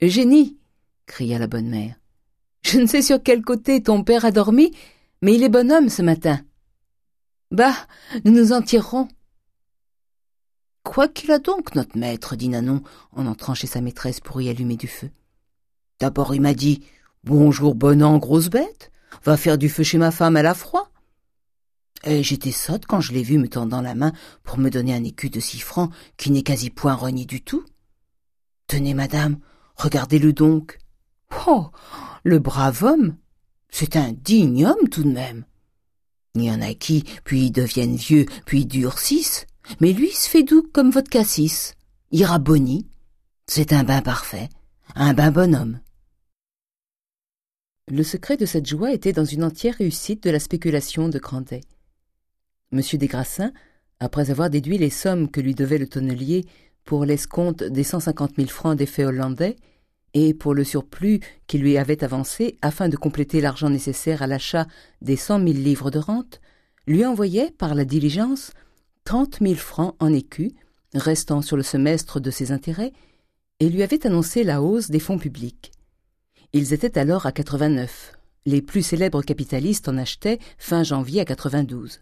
Eugénie cria la bonne mère. Je ne sais sur quel côté ton père a dormi, mais il est bonhomme ce matin. Bah, nous nous en tirerons. Quoi qu'il a donc, notre maître, dit Nanon, en entrant chez sa maîtresse pour y allumer du feu. D'abord il m'a dit Bonjour, bon an, grosse bête, va faire du feu chez ma femme, elle a froid. Et j'étais sotte quand je l'ai vu me tendant la main pour me donner un écu de six francs qui n'est quasi point rogné du tout. Tenez, madame, regardez-le donc. Oh, le brave homme C'est un digne homme tout de même. Il y en a qui, puis deviennent vieux, puis durcissent, mais lui se fait doux comme votre cassis. Il rabonit. C'est un bain parfait, un bain bonhomme. Le secret de cette joie était dans une entière réussite de la spéculation de Grandet. M. Desgrassins, après avoir déduit les sommes que lui devait le tonnelier pour l'escompte des cent cinquante mille francs d'effets hollandais et pour le surplus qu'il lui avait avancé afin de compléter l'argent nécessaire à l'achat des cent mille livres de rente, lui envoyait par la diligence trente mille francs en écus, restant sur le semestre de ses intérêts, et lui avait annoncé la hausse des fonds publics. Ils étaient alors à 89. Les plus célèbres capitalistes en achetaient fin janvier à 92.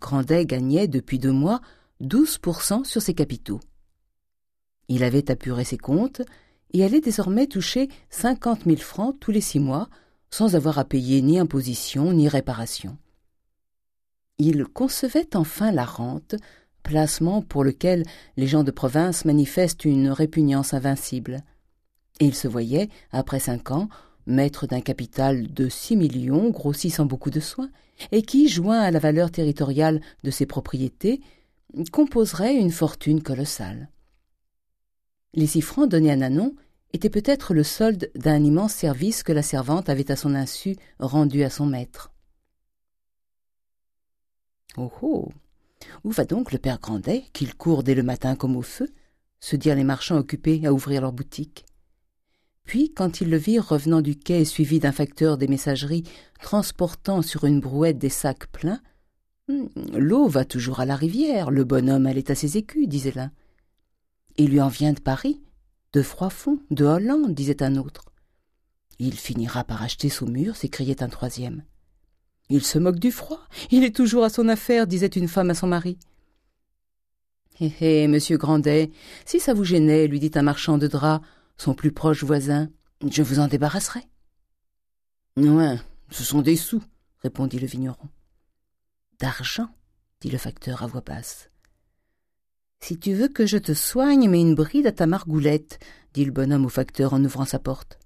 Grandet gagnait depuis deux mois 12% sur ses capitaux. Il avait apuré ses comptes et allait désormais toucher cinquante mille francs tous les six mois sans avoir à payer ni imposition ni réparation. Il concevait enfin la rente, placement pour lequel les gens de province manifestent une répugnance invincible et il se voyait, après cinq ans, maître d'un capital de six millions grossi sans beaucoup de soin, et qui, joint à la valeur territoriale de ses propriétés, composerait une fortune colossale. Les six francs donnés à Nanon étaient peut-être le solde d'un immense service que la servante avait à son insu rendu à son maître. Oh oh Où va donc le père Grandet, qu'il court dès le matin comme au feu se dirent les marchands occupés à ouvrir leur boutique? Puis, quand ils le virent revenant du quai suivi d'un facteur des messageries transportant sur une brouette des sacs pleins, hum, L'eau va toujours à la rivière, le bonhomme allait à ses écus, disait l'un. Il lui en vient de Paris, de Froidfond, de Hollande, disait un autre. Il finira par acheter Saumur, s'écriait un troisième. Il se moque du froid, il est toujours à son affaire, disait une femme à son mari. Hé hé, monsieur Grandet, si ça vous gênait, lui dit un marchand de draps, son plus proche voisin, je vous en débarrasserai. Ouais, ce sont des sous, répondit le vigneron. D'argent, dit le facteur à voix basse. Si tu veux que je te soigne, mets une bride à ta margoulette, dit le bonhomme au facteur en ouvrant sa porte.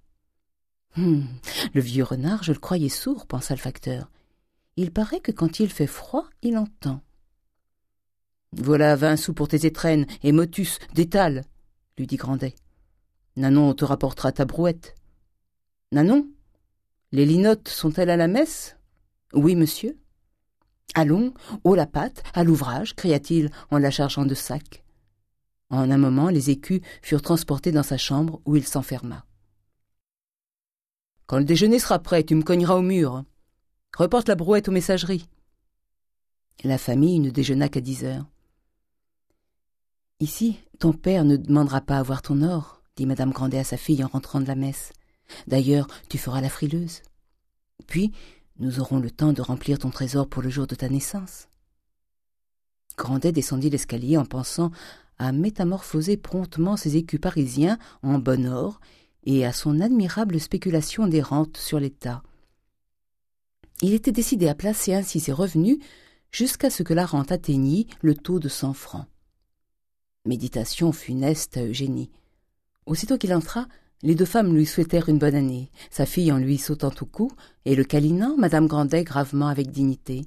Hum, le vieux renard, je le croyais sourd, pensa le facteur. Il paraît que quand il fait froid, il entend. Voilà vingt sous pour tes étrennes, et motus, détale, lui dit Grandet. Nanon te rapportera ta brouette. Nanon Les linottes sont-elles à la messe? Oui, monsieur. Allons, haut la patte, à l'ouvrage, cria-t-il en la chargeant de sacs. En un moment, les écus furent transportés dans sa chambre où il s'enferma. Quand le déjeuner sera prêt, tu me cogneras au mur. Reporte la brouette aux messageries. La famille ne déjeuna qu'à dix heures. Ici, ton père ne demandera pas à voir ton or, dit madame Grandet à sa fille en rentrant de la messe. D'ailleurs, tu feras la frileuse. Puis, nous aurons le temps de remplir ton trésor pour le jour de ta naissance. Grandet descendit l'escalier en pensant à métamorphoser promptement ses écus parisiens en bon or et à son admirable spéculation des rentes sur l'État. Il était décidé à placer ainsi ses revenus jusqu'à ce que la rente atteignît le taux de cent francs. Méditation funeste à Eugénie. Aussitôt qu'il entra, les deux femmes lui souhaitèrent une bonne année, sa fille en lui sautant au cou, et le câlinant, madame Grandet gravement avec dignité.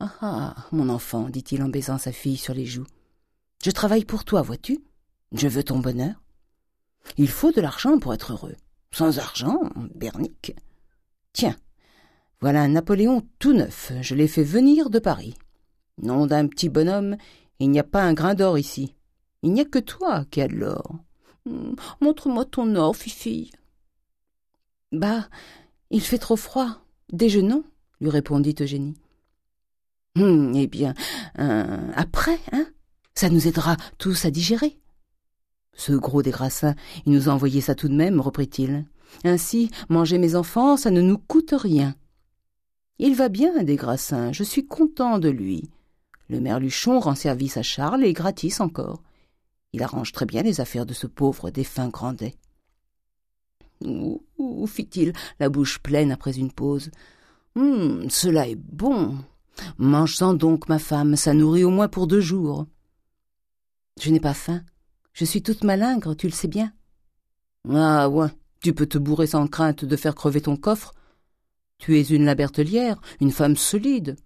Ah ah, mon enfant, dit-il en baisant sa fille sur les joues. Je travaille pour toi, vois-tu Je veux ton bonheur. Il faut de l'argent pour être heureux. Sans argent, bernique. Tiens, voilà un Napoléon tout neuf, je l'ai fait venir de Paris. Nom d'un petit bonhomme, il n'y a pas un grain d'or ici. Il n'y a que toi qui as de l'or. Hmm, montre-moi ton or, fifille. Bah, il fait trop froid. Déjeunons, lui répondit Eugénie. Hmm, eh bien, euh, après, hein Ça nous aidera tous à digérer. Ce gros des Grassins, il nous a envoyé ça tout de même, reprit-il. Ainsi, manger mes enfants, ça ne nous coûte rien. Il va bien, des Grassins, je suis content de lui. Le merluchon rend service à Charles et gratis encore. Il arrange très bien les affaires de ce pauvre défunt Grandet. Ouh, fit-il, la bouche pleine après une pause? Hum, cela est bon. Mange-en donc, ma femme, ça nourrit au moins pour deux jours. Je n'ai pas faim. Je suis toute malingre, tu le sais bien. Ah ouais, tu peux te bourrer sans crainte de faire crever ton coffre. Tu es une Labertelière, une femme solide.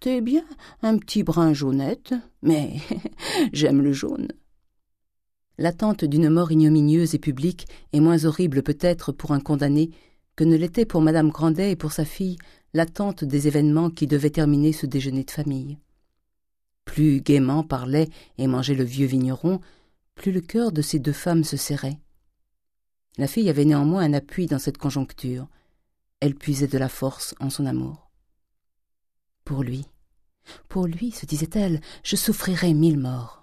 T'es bien un petit brin jaunette, mais j'aime le jaune. L'attente d'une mort ignominieuse et publique est moins horrible peut-être pour un condamné que ne l'était pour madame Grandet et pour sa fille l'attente des événements qui devaient terminer ce déjeuner de famille. Plus gaiement parlait et mangeait le vieux vigneron, plus le cœur de ces deux femmes se serrait. La fille avait néanmoins un appui dans cette conjoncture. Elle puisait de la force en son amour. Pour lui, pour lui, se disait-elle, je souffrirais mille morts.